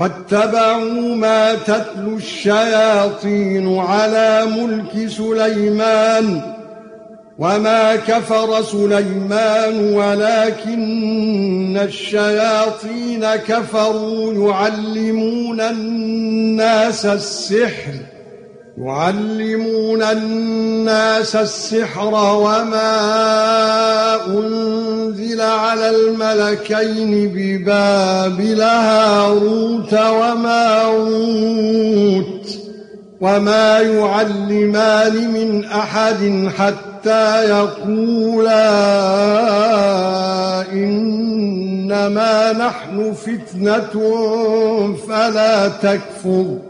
واتبعوا ما تتلو الشياطين على ملك سليمان وما كفر سليمان ولكن الشياطين كفروا يعلمون الناس السحر يعلمون الناس السحر وما الملكين ببابل هاروت وماروت وما يعلمان من أحد حتى يقولا إنما نحن فتنة فلا تكفر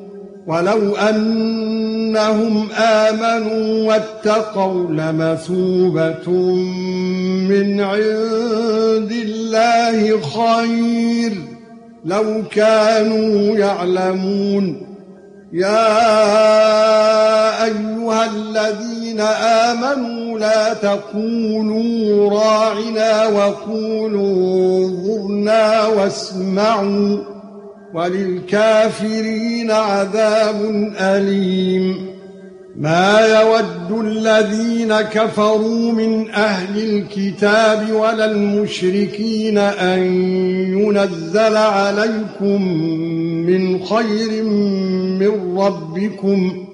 ولو أنهم آمنوا واتقوا لمثوبة من عند الله خير. لو كانوا يعلمون. يا أيها الذين آمنوا لا تقولوا راعنا وقولوا انظرنا واسمعوا. وللكافرين عذاب أليم. ما يود الذين كفروا من أهل الكتاب ولا المشركين أن ينزل عليكم من خير من ربكم.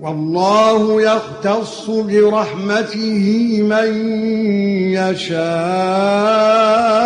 والله يختص برحمته من يشاء.